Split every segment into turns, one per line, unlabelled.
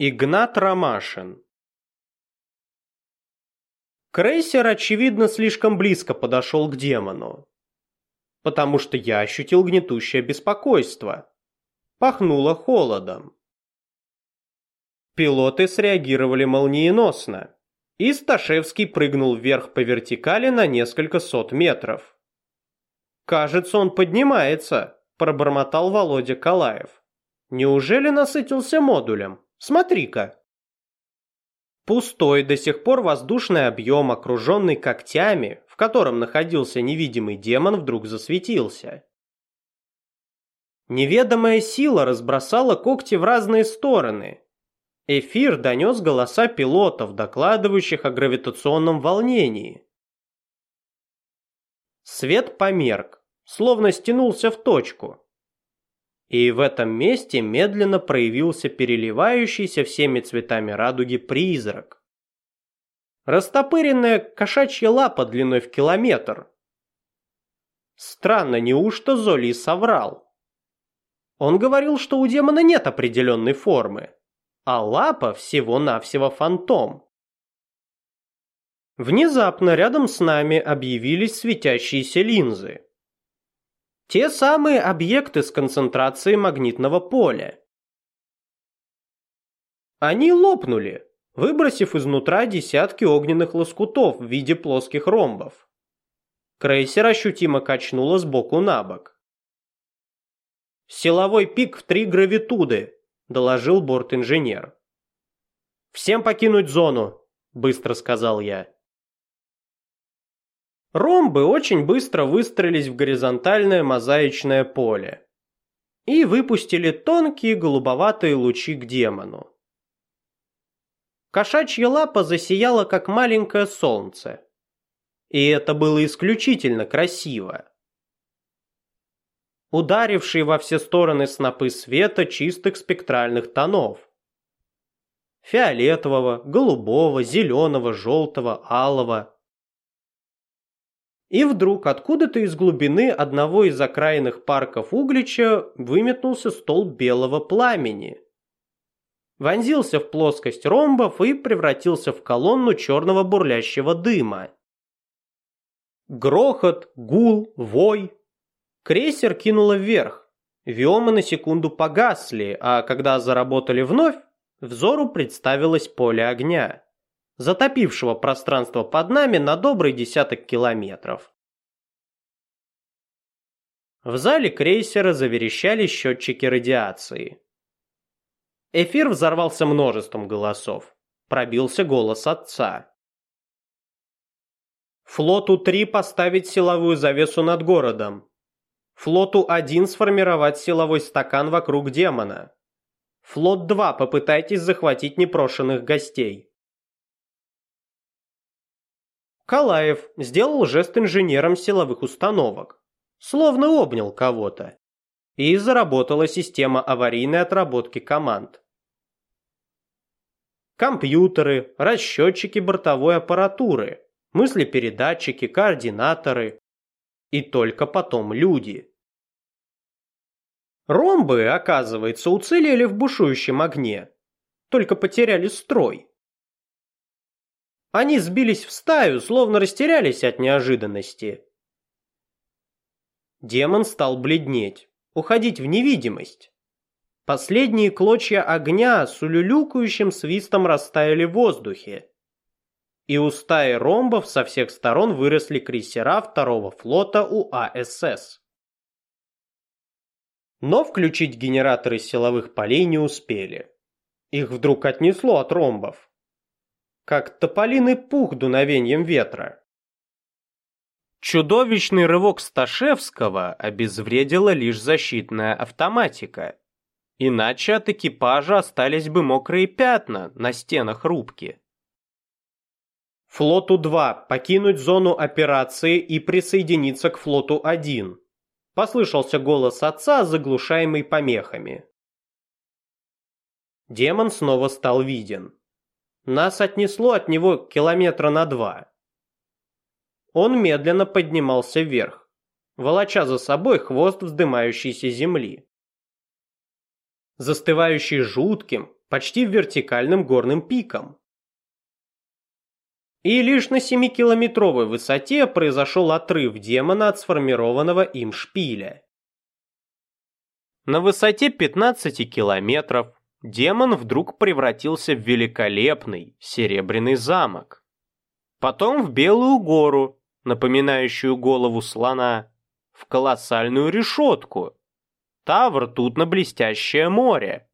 Игнат Ромашин Крейсер, очевидно, слишком близко подошел к демону. Потому что я ощутил гнетущее беспокойство. Пахнуло холодом. Пилоты среагировали молниеносно, и Сташевский прыгнул вверх по вертикали на несколько сот метров. «Кажется, он поднимается», – пробормотал Володя Калаев. «Неужели насытился модулем?» Смотри-ка!» Пустой до сих пор воздушный объем, окруженный когтями, в котором находился невидимый демон, вдруг засветился. Неведомая сила разбросала когти в разные стороны. Эфир донес голоса пилотов, докладывающих о гравитационном волнении. Свет померк, словно стянулся в точку и в этом месте медленно проявился переливающийся всеми цветами радуги призрак. Растопыренная кошачья лапа длиной в километр. Странно, неужто Золи соврал? Он говорил, что у демона нет определенной формы, а лапа всего-навсего фантом. Внезапно рядом с нами объявились светящиеся линзы. Те самые объекты с концентрацией магнитного поля. Они лопнули, выбросив изнутра десятки огненных лоскутов в виде плоских ромбов. Крейсер ощутимо качнуло сбоку на бок. «Силовой пик в три гравитуды», – доложил борт-инженер. «Всем покинуть зону», – быстро сказал я. Ромбы очень быстро выстроились в горизонтальное мозаичное поле и выпустили тонкие голубоватые лучи к демону. Кошачья лапа засияла, как маленькое солнце. И это было исключительно красиво. Ударившие во все стороны снопы света чистых спектральных тонов. Фиолетового, голубого, зеленого, желтого, алого – и вдруг откуда-то из глубины одного из окраинных парков Углича выметнулся столб белого пламени. Вонзился в плоскость ромбов и превратился в колонну черного бурлящего дыма. Грохот, гул, вой. Крейсер кинуло вверх. Виомы на секунду погасли, а когда заработали вновь, взору представилось поле огня затопившего пространство под нами на добрый десяток километров. В зале крейсера заверещали счетчики радиации. Эфир взорвался множеством голосов. Пробился голос отца. Флоту 3 поставить силовую завесу над городом. Флоту 1 сформировать силовой стакан вокруг демона. Флот 2 попытайтесь захватить непрошенных гостей. Калаев сделал жест инженерам силовых установок, словно обнял кого-то. И заработала система аварийной отработки команд. Компьютеры, расчетчики бортовой аппаратуры, мыслепередатчики, координаторы. И только потом люди. Ромбы, оказывается, уцелели в бушующем огне, только потеряли строй. Они сбились в стаю, словно растерялись от неожиданности. Демон стал бледнеть, уходить в невидимость. Последние клочья огня с улюлюкающим свистом растаяли в воздухе. И у стаи ромбов со всех сторон выросли крейсера второго флота УАСС. Но включить генераторы силовых полей не успели. Их вдруг отнесло от ромбов как тополиный пух дуновением ветра. Чудовищный рывок Сташевского обезвредила лишь защитная автоматика. Иначе от экипажа остались бы мокрые пятна на стенах рубки. Флоту 2 покинуть зону операции и присоединиться к флоту 1. Послышался голос отца, заглушаемый помехами. Демон снова стал виден. Нас отнесло от него километра на два. Он медленно поднимался вверх, волоча за собой хвост вздымающейся земли. Застывающий жутким, почти вертикальным горным пиком. И лишь на 7-километровой высоте произошел отрыв демона от сформированного им шпиля. На высоте 15 километров демон вдруг превратился в великолепный серебряный замок. Потом в Белую гору, напоминающую голову слона, в колоссальную решетку, та в ртутно-блестящее море.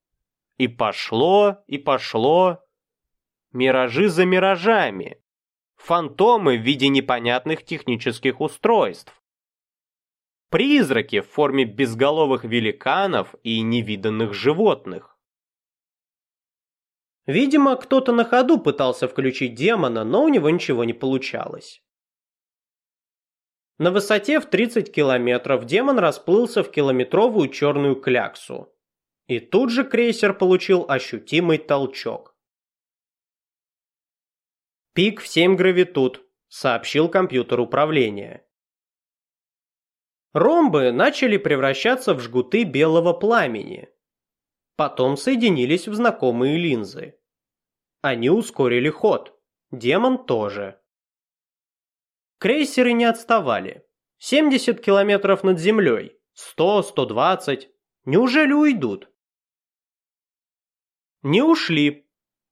И пошло, и пошло. Миражи за миражами. Фантомы в виде непонятных технических устройств. Призраки в форме безголовых великанов и невиданных животных. Видимо, кто-то на ходу пытался включить демона, но у него ничего не получалось. На высоте в 30 километров демон расплылся в километровую черную кляксу. И тут же крейсер получил ощутимый толчок. «Пик в 7 гравитут», — сообщил компьютер управления. Ромбы начали превращаться в жгуты белого пламени. Потом соединились в знакомые линзы. Они ускорили ход. Демон тоже. Крейсеры не отставали. 70 километров над землей, 100, 120. Неужели уйдут? Не ушли.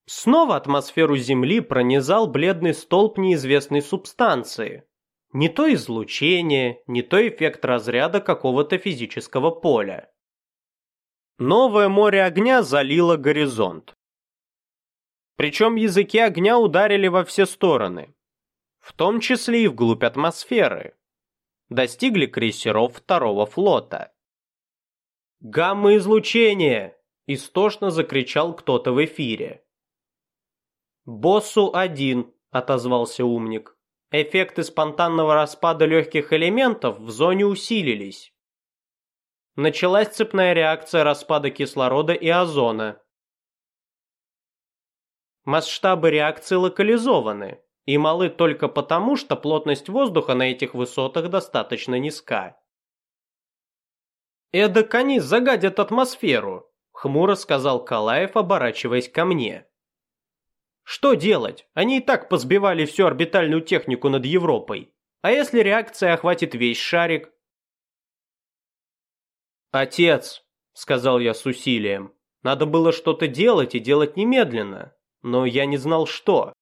Снова атмосферу Земли пронизал бледный столб неизвестной субстанции. Не то излучение, не то эффект разряда какого-то физического поля. Новое море огня залило горизонт. Причем языки огня ударили во все стороны, в том числе и вглубь атмосферы. Достигли крейсеров второго флота. «Гамма-излучение!» – истошно закричал кто-то в эфире. «Боссу один», – отозвался умник. Эффекты спонтанного распада легких элементов в зоне усилились. Началась цепная реакция распада кислорода и озона. Масштабы реакции локализованы и малы только потому, что плотность воздуха на этих высотах достаточно низка. «Эдак они загадят атмосферу», — хмуро сказал Калаев, оборачиваясь ко мне. Что делать? Они и так позбивали всю орбитальную технику над Европой. А если реакция охватит весь шарик? «Отец», — сказал я с усилием, — «надо было что-то делать и делать немедленно, но я не знал что».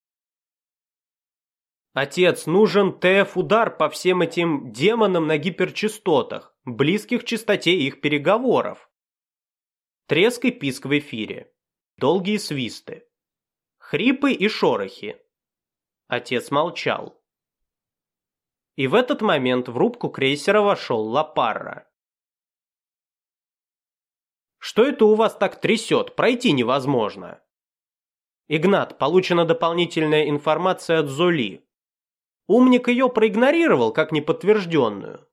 «Отец, нужен ТФ-удар по всем этим демонам на гиперчастотах, близких частоте их переговоров». Треск и писк в эфире. Долгие свисты. Хрипы и шорохи. Отец молчал. И в этот момент в рубку крейсера вошел Лапарра. «Что это у вас так трясет? Пройти невозможно!» «Игнат, получена дополнительная информация от Золи. Умник ее проигнорировал как неподтвержденную.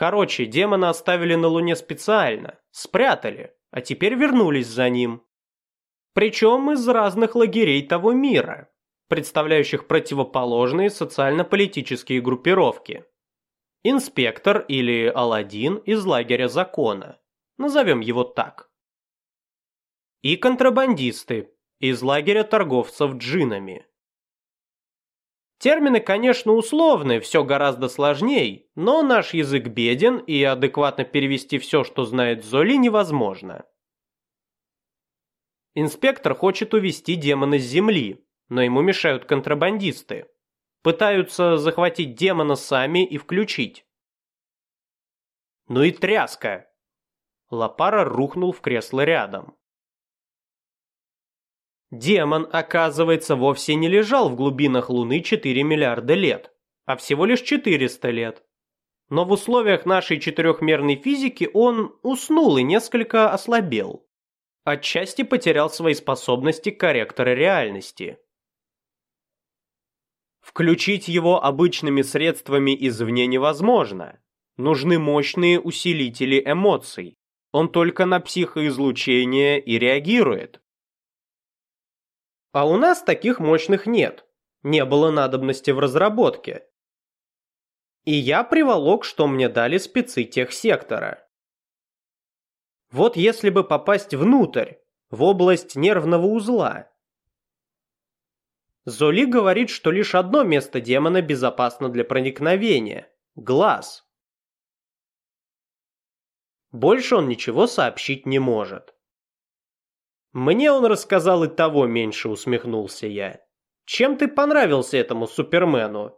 Короче, демона оставили на Луне специально, спрятали, а теперь вернулись за ним. Причем из разных лагерей того мира, представляющих противоположные социально-политические группировки. Инспектор или Аладдин из лагеря закона, назовем его так. И контрабандисты из лагеря торговцев джинами. Термины, конечно, условны, все гораздо сложнее, но наш язык беден, и адекватно перевести все, что знает Золи, невозможно. Инспектор хочет увести демона с земли, но ему мешают контрабандисты. Пытаются захватить демона сами и включить. Ну и тряска. Лапара рухнул в кресло рядом. Демон, оказывается, вовсе не лежал в глубинах Луны 4 миллиарда лет, а всего лишь 400 лет. Но в условиях нашей четырехмерной физики он уснул и несколько ослабел отчасти потерял свои способности корректора реальности. Включить его обычными средствами извне невозможно. Нужны мощные усилители эмоций. Он только на психоизлучение и реагирует. А у нас таких мощных нет. Не было надобности в разработке. И я приволок, что мне дали спецы техсектора. Вот если бы попасть внутрь, в область нервного узла. Золи говорит, что лишь одно место демона безопасно для проникновения – глаз. Больше он ничего сообщить не может. Мне он рассказал и того меньше, усмехнулся я. Чем ты понравился этому Супермену?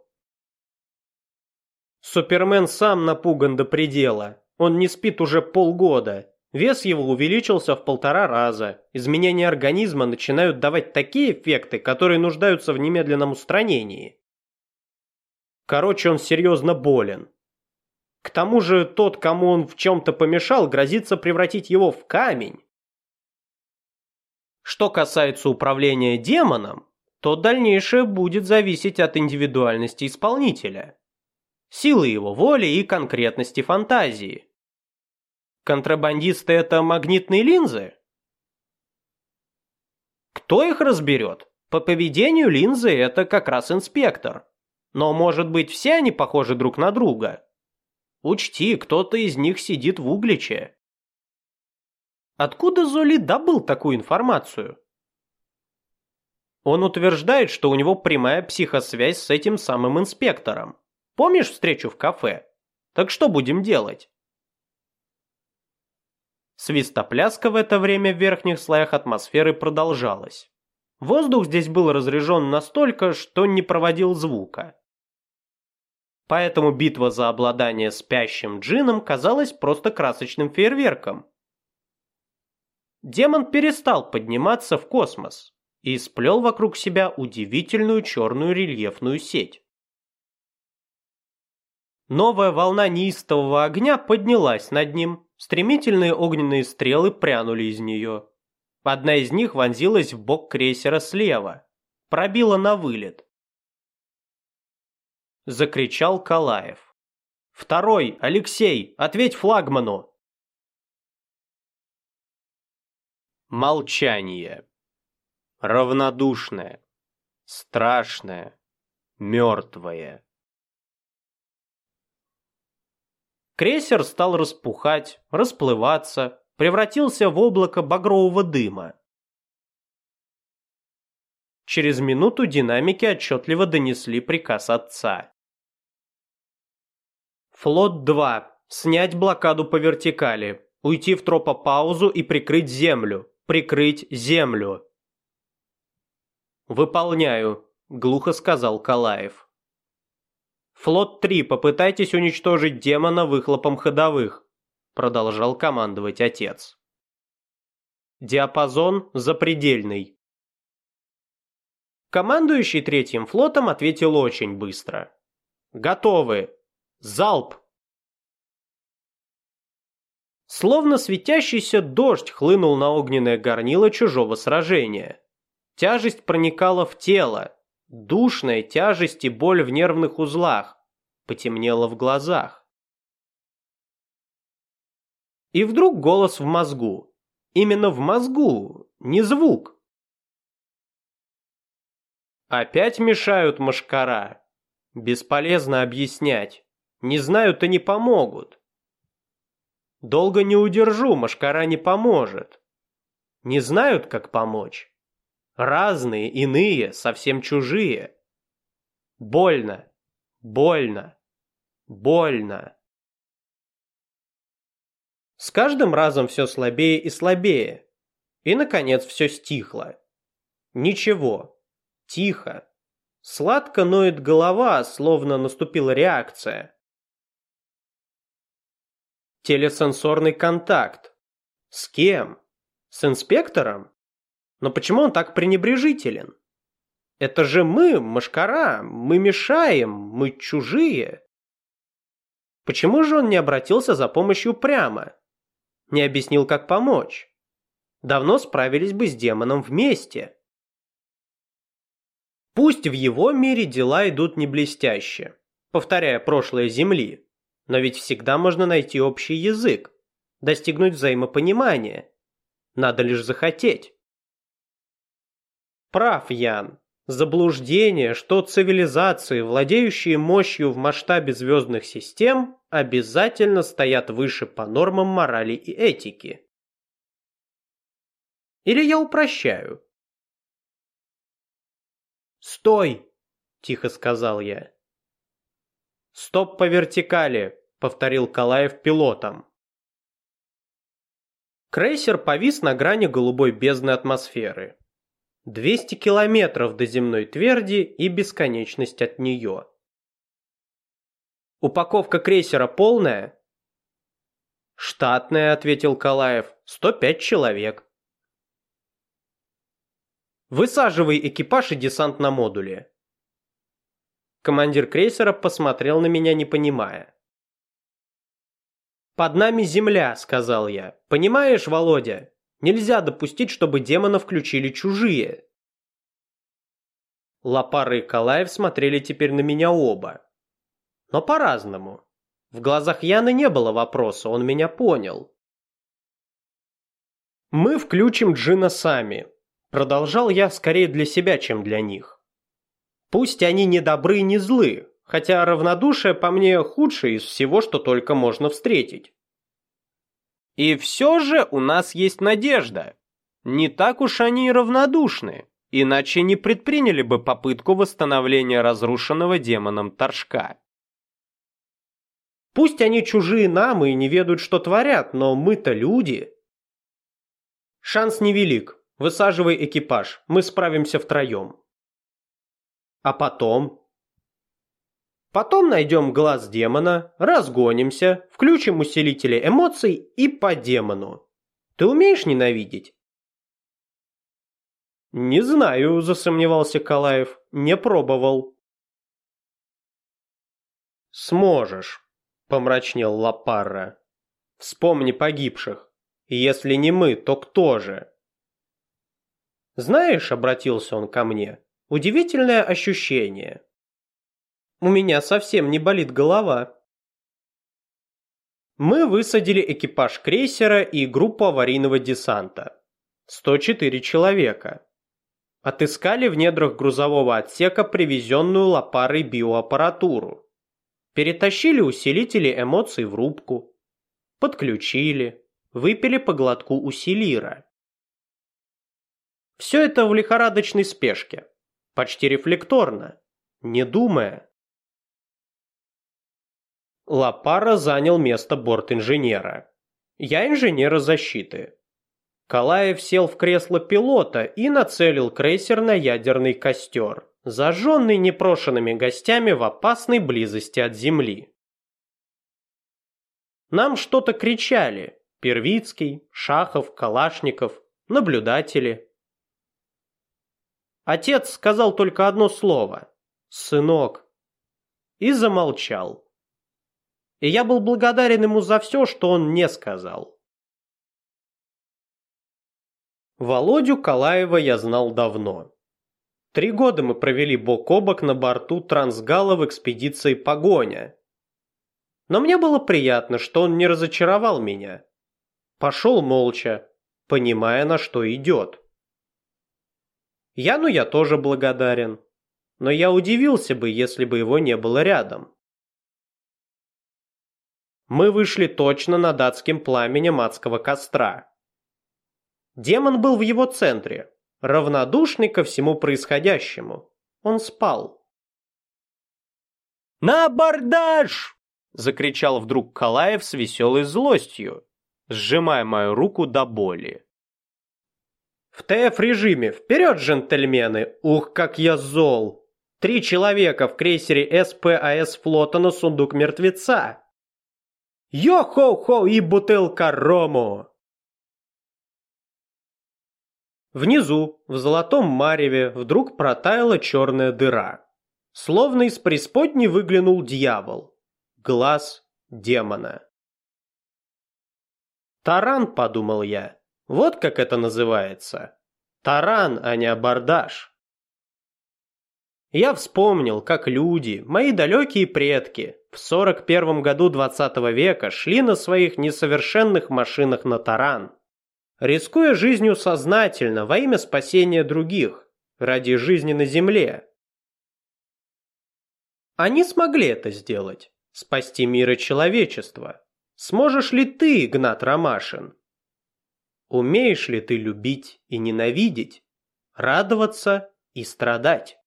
Супермен сам напуган до предела. Он не спит уже полгода. Вес его увеличился в полтора раза. Изменения организма начинают давать такие эффекты, которые нуждаются в немедленном устранении. Короче, он серьезно болен. К тому же тот, кому он в чем-то помешал, грозится превратить его в камень. Что касается управления демоном, то дальнейшее будет зависеть от индивидуальности исполнителя, силы его воли и конкретности фантазии. Контрабандисты – это магнитные линзы? Кто их разберет? По поведению линзы это как раз инспектор. Но, может быть, все они похожи друг на друга? Учти, кто-то из них сидит в Угличе. Откуда Золи добыл такую информацию? Он утверждает, что у него прямая психосвязь с этим самым инспектором. Помнишь встречу в кафе? Так что будем делать? Свистопляска в это время в верхних слоях атмосферы продолжалась. Воздух здесь был разряжен настолько, что не проводил звука. Поэтому битва за обладание спящим джином казалась просто красочным фейерверком. Демон перестал подниматься в космос и сплел вокруг себя удивительную черную рельефную сеть. Новая волна неистового огня поднялась над ним, стремительные огненные стрелы прянули из нее. Одна из них вонзилась в бок крейсера слева, пробила на вылет. Закричал Калаев. «Второй, Алексей, ответь флагману!» Молчание. Равнодушное, страшное, мертвое. Крейсер стал распухать, расплываться, превратился в облако багрового дыма. Через минуту динамики отчетливо донесли приказ отца. Флот-2. Снять блокаду по вертикали. Уйти в тропопаузу и прикрыть землю. Прикрыть землю. «Выполняю», — глухо сказал Калаев. «Флот-3, попытайтесь уничтожить демона выхлопом ходовых», — продолжал командовать отец. «Диапазон запредельный». Командующий третьим флотом ответил очень быстро. «Готовы! Залп!» Словно светящийся дождь хлынул на огненное горнило чужого сражения. Тяжесть проникала в тело, душная тяжесть и боль в нервных узлах, потемнело в глазах. И вдруг голос в мозгу. Именно в мозгу, не звук. Опять мешают машкара. Бесполезно объяснять. Не знают и не помогут. Долго не удержу, машкара не поможет. Не знают, как помочь. Разные, иные, совсем чужие. Больно, больно, больно. С каждым разом все слабее и слабее. И, наконец, все стихло. Ничего. Тихо. Сладко ноет голова, словно наступила реакция. Телесенсорный контакт. С кем? С инспектором? Но почему он так пренебрежителен? Это же мы, машкара, мы мешаем, мы чужие. Почему же он не обратился за помощью прямо? Не объяснил, как помочь? Давно справились бы с демоном вместе. Пусть в его мире дела идут не блестяще, повторяя прошлое Земли, но ведь всегда можно найти общий язык, достигнуть взаимопонимания. Надо лишь захотеть. Прав Ян. Заблуждение, что цивилизации, владеющие мощью в масштабе звездных систем, обязательно стоят выше по нормам морали и этики. Или я упрощаю? «Стой!» – тихо сказал я. «Стоп по вертикали!» – повторил Калаев пилотом. Крейсер повис на грани голубой бездны атмосферы. 200 километров до земной тверди и бесконечность от нее. Упаковка крейсера полная? Штатная, ответил Калаев. 105 человек. Высаживай экипаж и десант на модуле. Командир крейсера посмотрел на меня, не понимая. «Под нами земля», — сказал я. «Понимаешь, Володя? Нельзя допустить, чтобы демона включили чужие». Лопара и Калаев смотрели теперь на меня оба. Но по-разному. В глазах Яны не было вопроса, он меня понял. «Мы включим Джина сами», — продолжал я скорее для себя, чем для них. «Пусть они не добры не злы, хотя равнодушие по мне худшее из всего, что только можно встретить. И все же у нас есть надежда. Не так уж они и равнодушны, иначе не предприняли бы попытку восстановления разрушенного демоном Торжка. Пусть они чужие нам и не ведают, что творят, но мы-то люди. Шанс невелик. Высаживай экипаж, мы справимся втроем. А потом, Потом найдем глаз демона, разгонимся, включим усилители эмоций и по демону. Ты умеешь ненавидеть? Не знаю, засомневался Калаев. Не пробовал. Сможешь, помрачнел Лапарра. Вспомни погибших. Если не мы, то кто же? Знаешь, обратился он ко мне, удивительное ощущение. У меня совсем не болит голова. Мы высадили экипаж крейсера и группу аварийного десанта. 104 человека. Отыскали в недрах грузового отсека привезенную лопарой биоаппаратуру. Перетащили усилители эмоций в рубку. Подключили. Выпили по глотку усилира. Все это в лихорадочной спешке. Почти рефлекторно. Не думая. Лапара занял место борт-инженера. Я инженера защиты. Калаев сел в кресло пилота и нацелил крейсер на ядерный костер, зажженный непрошенными гостями в опасной близости от земли. Нам что-то кричали. Первицкий, Шахов, Калашников, наблюдатели. Отец сказал только одно слово «сынок» и замолчал и я был благодарен ему за все, что он не сказал. Володю Калаева я знал давно. Три года мы провели бок о бок на борту Трансгала в экспедиции «Погоня». Но мне было приятно, что он не разочаровал меня. Пошел молча, понимая, на что идет. Яну я тоже благодарен, но я удивился бы, если бы его не было рядом мы вышли точно над адским пламенем адского костра. Демон был в его центре, равнодушный ко всему происходящему. Он спал. «На абордаж!» — закричал вдруг Калаев с веселой злостью, сжимая мою руку до боли. «В ТФ-режиме! Вперед, джентльмены! Ух, как я зол! Три человека в крейсере СПАС флота на сундук мертвеца! Йо-хо-хо и бутылка рому!» Внизу, в золотом мареве, вдруг протаяла черная дыра. Словно из преисподней выглянул дьявол. Глаз демона. «Таран», — подумал я. «Вот как это называется. Таран, а не абордаж». Я вспомнил, как люди, мои далекие предки, в 41 году 20 века шли на своих несовершенных машинах на таран, рискуя жизнью сознательно во имя спасения других, ради жизни на земле. Они смогли это сделать, спасти мир и человечество. Сможешь ли ты, Игнат Ромашин? Умеешь ли ты любить и ненавидеть, радоваться и страдать?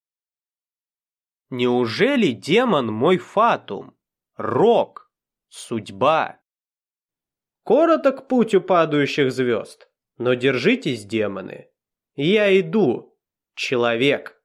Неужели демон мой фатум, рок, судьба? Короток путь у падающих звезд, но держитесь, демоны. Я иду, человек.